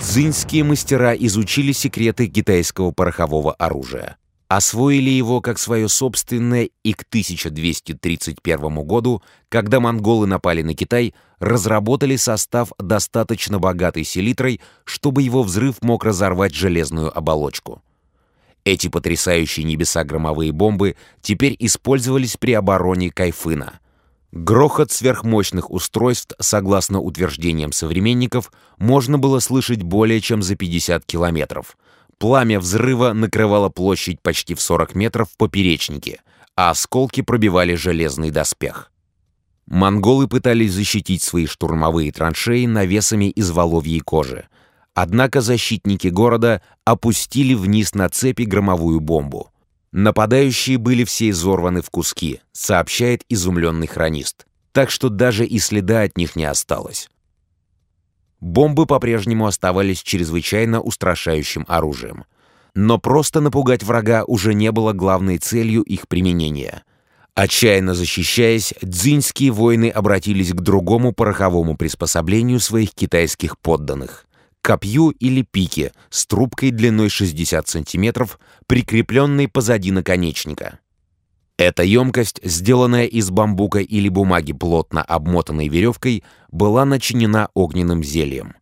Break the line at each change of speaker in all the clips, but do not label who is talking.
Цзиньские мастера изучили секреты китайского порохового оружия. Освоили его как свое собственное и к 1231 году, когда монголы напали на Китай, разработали состав достаточно богатой селитрой, чтобы его взрыв мог разорвать железную оболочку. Эти потрясающие небеса громовые бомбы теперь использовались при обороне Кайфына. Грохот сверхмощных устройств, согласно утверждениям современников, можно было слышать более чем за 50 километров. Пламя взрыва накрывало площадь почти в 40 метров в поперечнике, а осколки пробивали железный доспех. Монголы пытались защитить свои штурмовые траншеи навесами из воловьей кожи. Однако защитники города опустили вниз на цепи громовую бомбу. Нападающие были все изорваны в куски, сообщает изумленный хронист. Так что даже и следа от них не осталось. Бомбы по-прежнему оставались чрезвычайно устрашающим оружием. Но просто напугать врага уже не было главной целью их применения. Отчаянно защищаясь, дзиньские воины обратились к другому пороховому приспособлению своих китайских подданных копью или пике с трубкой длиной 60 сантиметров, прикрепленной позади наконечника. Эта емкость, сделанная из бамбука или бумаги плотно обмотанной веревкой, была начинена огненным зельем.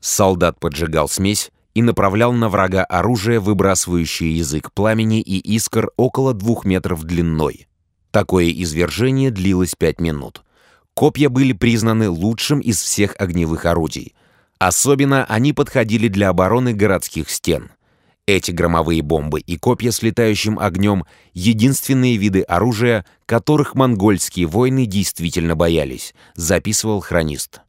Солдат поджигал смесь и направлял на врага оружие, выбрасывающее язык пламени и искр около двух метров длиной. Такое извержение длилось пять минут. Копья были признаны лучшим из всех огневых орудий — Особенно они подходили для обороны городских стен. Эти громовые бомбы и копья с летающим огнем — единственные виды оружия, которых монгольские войны действительно боялись, записывал хронист.